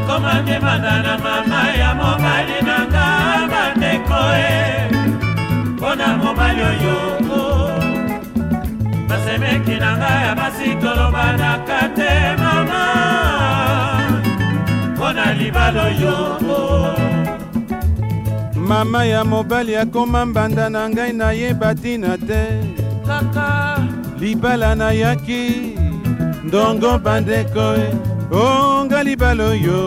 nakoma ndimanda na mama ya mobali na nga bandeko e mpo na mobali oyo basemeki na nga ya basi tolobanaka te mama mpo na libala oyo mama ya mobali akoma mbanda na ngai nayeba ntina te kaka libala nayaki ndongo bandeko e onga libala oyo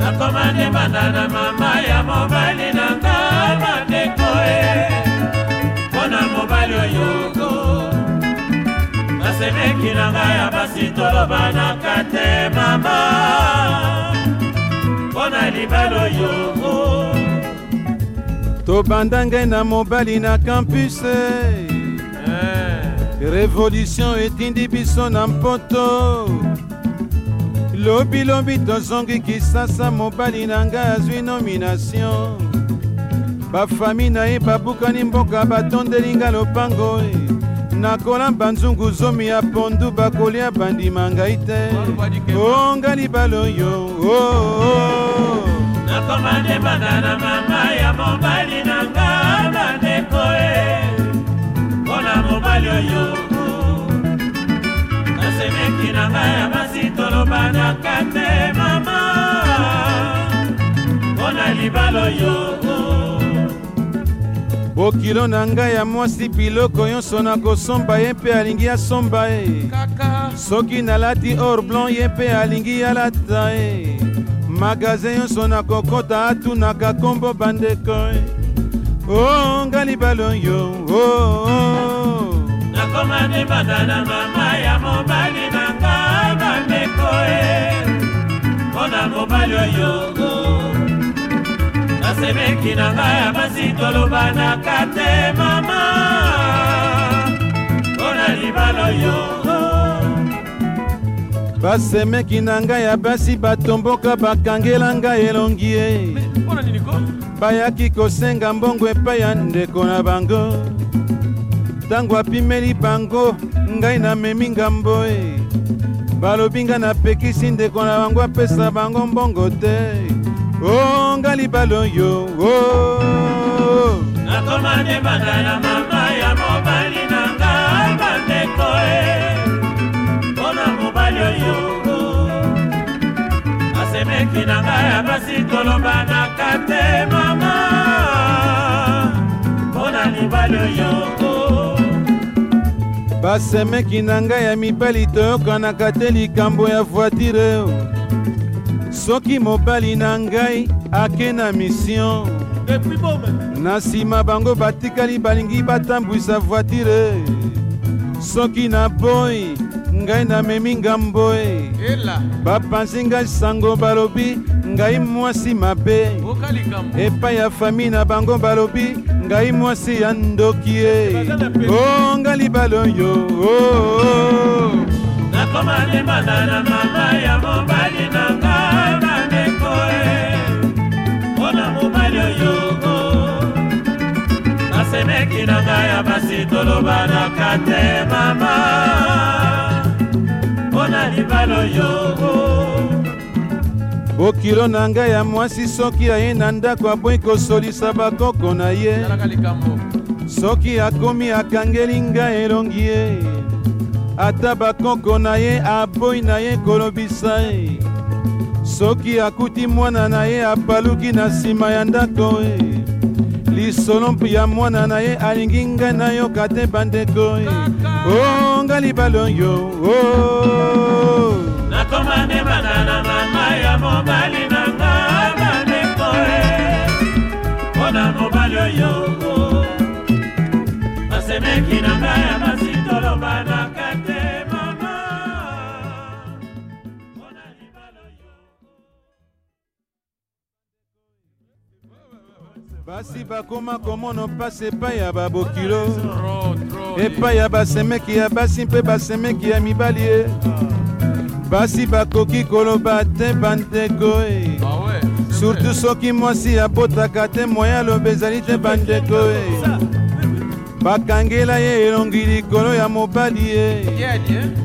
nakoma ndebanda na mama ya mobali na nga bandeko e mpo na mobali oyoko nasemeki na ngai ya basi tolobanaka te mama mpo na libala oyoko tobanda ngai na mobali na kampuse revolution etindi biso na mpoto lobilobi tozongi kisasa mobali na ngai azwi nomination bafami na ye babukani mboka batondeli ngai lopango e. nakolamba nzungu zomi ya pondu bakolia bandima ngai te onga libala oyo oh, oh, oh. nakomande bana na mama ya mobali na nga bandeko e na mobali oyo nasemeki na ngai ya basi tolobanaka te mama mpo na libala oyo bokilo na ngai ya mwasi biloko nyonso na kosomba ye mpe alingi asomba ye soki nalati or blanc ye mpe alingi alata ye magaze nyonso na kokɔta atunaka nkombo bandeko o oh, ngai libala oyo o oh. libanda na mama ya mobali na nga bandeko e eh. mpo na mobali oyo oh. nasemeki na nga ya basi tolobanaka te mama mpo na libala oyo oh. basemeki na ngai ya basi batomboka bakangela ngai elongi ye eh. bayaki kosenga mbongo epai ya ndeko na bango ntango apimeli bango ngai namemi ngambo e balobi ngai napekisi ndeko na bango apesa bango mbongo te o oh, ngai libala oyo o oh. nakoma ndembanga na mama ya mo basemeki na ngai ya mibali toyokanaka te likambo ya voitire soki mobali na ngai ake na misio na nsima bango batikali balingi batambwisa voitire soki na boyi ngai namemi ngambo e bapanzi ngai sango balobi ngai mwasi mabe epai ya fami na bango balobi ngai mwasi ya ndoki e oh! mobalo yo oh, oh, oh. nakoma limanda na mama ya mobali na nga bandeko eh. mpona mobali oyo basemeki na ngai ya basi tolobanaka te mama mpona libala oyo okilo na ngai ya mwasi soki aye na ndako aboyi kosolisa bakoko na ye soki akomi akangeli ngai elongi ye ata bakoko na ye aboyi na ye kolobisa ye soki akuti mwana na ye apaluki na nsima ya ndako e lisolo ya mwana na ye alingi ngai nayoka te bandeko e o oh, ngai libaloyo o oh! nakoma nde bana na mama ya mobali na nga bandeko e mpo na mobali oyo semeki na ngai ya basi tolobanaka te mama mpona libala yo basi bakoma komona mpasi epai ya babokilo epai ya basemeki ya basi mpe basemeki ya mibali ye basi bakoki koloba te bandeko e ah surtout soki mwasi abotaka te moya aloba ezali te bandeko e bakangela ye elongi likolo ya mobali ye eh?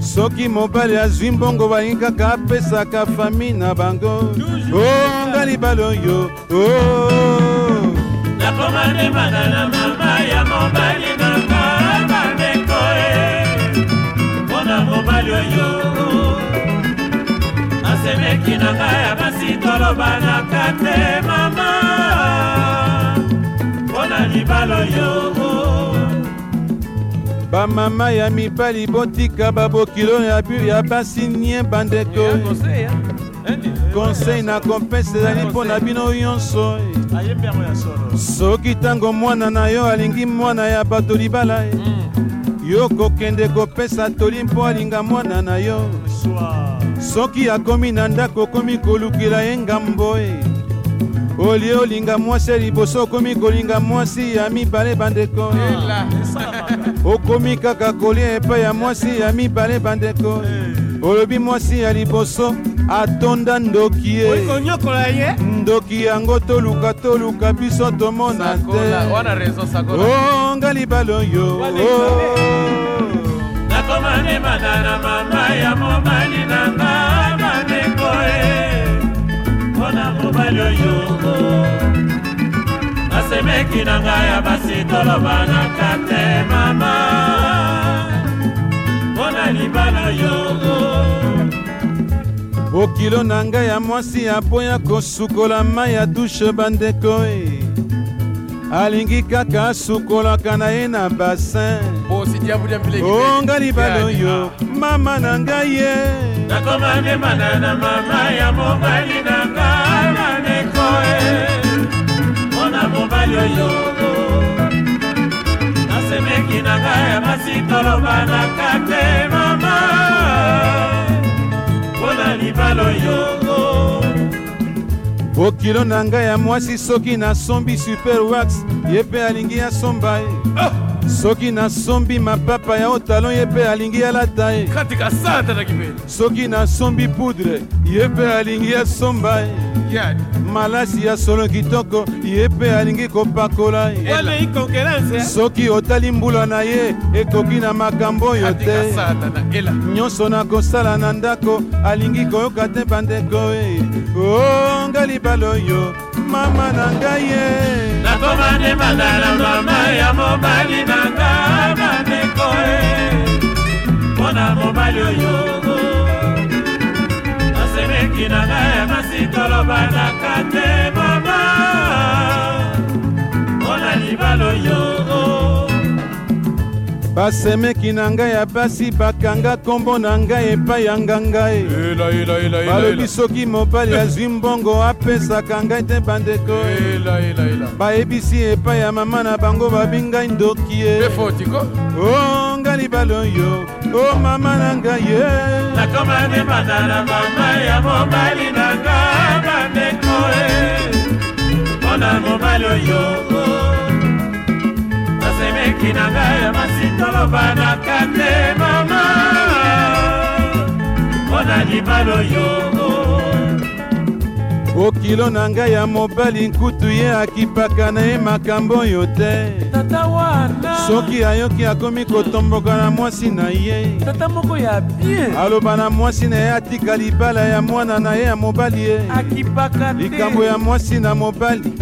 soki mobali azwi mbongo balingi kaka apesaka fami na bango onga oh, libala oyo oh. nakomandemaka na mama ya mobali nanga bandeko e eh. mpona mobali oyo asemeki na ngai ya basi tolobanaka te mama mpona libala oyo bamama ya mibali botika babokilo ya basi nie bandeko konsei na kompense ezali mpo na bino nyonso soki ntango mwana na yo alingi mwana ya bato libala eh. hmm. yo kokende kopesa toli mpo alinga mwana na yo soki akomi na ndako okomi kolukila ye ngambo e olie olinga mwasi ya liboso okomi kolinga mwasi ya mibale bandeko eh, eh, okomi kaka kolia epai ya mwasi ya mibale bandeko eh. olobi mwasi ya liboso atonda ndoki ye ndoki yango toluka toluka biso tomona te onga oh, libala oyo oh. nakomanema na mama ya mobali na nga bandeko e na mobali oyoko nasemeki na ngai ya basi tolobanaka te mama mpo na libala oyoko bokilo na ngai ya mwasi aboya kosukola mai ya dushe bandeko e alingi kaka asukolaka na ye na basin onga oh, libala oyo ah. mama na ngai ye nakoma ndemana na mama ya mobali na ngai maneko e eh. mpona mobali oyo nasemeki na ngai ya basi tolobanaka te mama mpona libala oyo bokilo na ngai ya mwasi soki nasombi super wax ye mpe alingi asomba ye oh! Ah! soki nasombi mapapa ya otalo ye mpe alingi alata ye soki nasombi pudre ye mpe alingi asomba ye malasi ya solo kitoko ye mpe alingi kopakola ye eh? soki otali mbula na ye ekoki na makambo oyo te nyonso nakosala na ndako alingi koyoka te bandeko e onga oh, libala oyo mama na ngai ye bandima zala mama ya mobali na nga bandeko e mpo na mobali oyo nasemeki na nga ya kasi tolobanaka te mama mpo na libala oyo basemeki na ngai ya basi bakanga nkombo na ngai epai ya ngangai balobi soki mobali azwi mbongo apesaka ngai te bandeko bayebisi epai ya mama na bango babi ngai ndoki ye o ngai libala oyo o mama na ngai ye nakomanebana na mama ya mobali na ngai bandeko e mpo na mobali oyo eleki na ngai ya masitoloba na kande mama mpo na libalo yo okilo na ngai ya mobali nkutu ye akipaka na ye makambo oyo te tata wana soki ayoki akomi kotomboka na mwasi na ye tata moko ya bien aloba na mwasi na ye atika libala ya mwana na ye ya mobali ye akipaka te likambo ya mwasi na mobali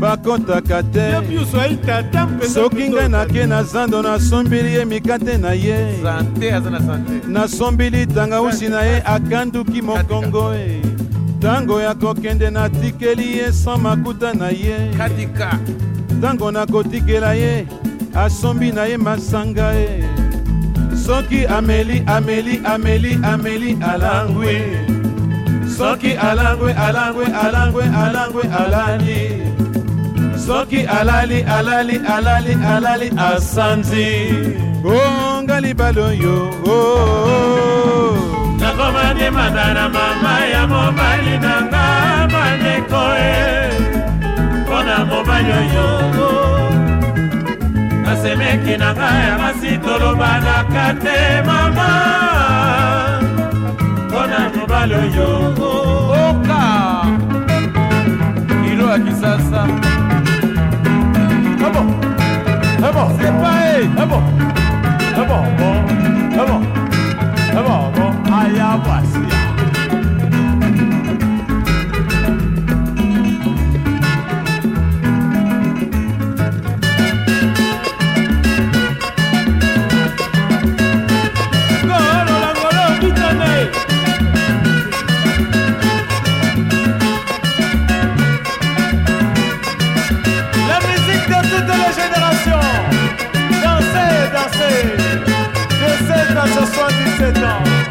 bakɔtaka te soki ngai nake na zando nasombeli ye mikate na ye nasombeli tangausi na ye akanduki mokongo e ntango ya kokende natikeli ye sans makuta na ye ntango nakotikela ye asombi na ye masanga e soki ameli ameli ameli ameli alangwi soki alangwe alangwe alangwe alangwe alani soki alali alali alali alali asanzi bonga libala oyo oh, oh, oh. nakoma ndimanda na mama ya mobali na nga bandeko e mpo na mobali oyo nasemeki na ngai akasi tolobanaka te mama mpo na mobali oyo oka ilo ya kisasa La musique de toutes les générations, danser, dansez, de cette à 77 ans.